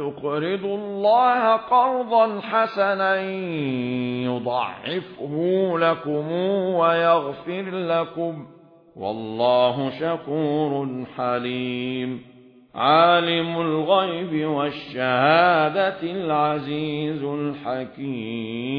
تقرضوا الله قرضا حسنا يضعفه لكم ويغفر لكم والله شكور حليم. عالم الغيب والشهادة العزيز الحكيم.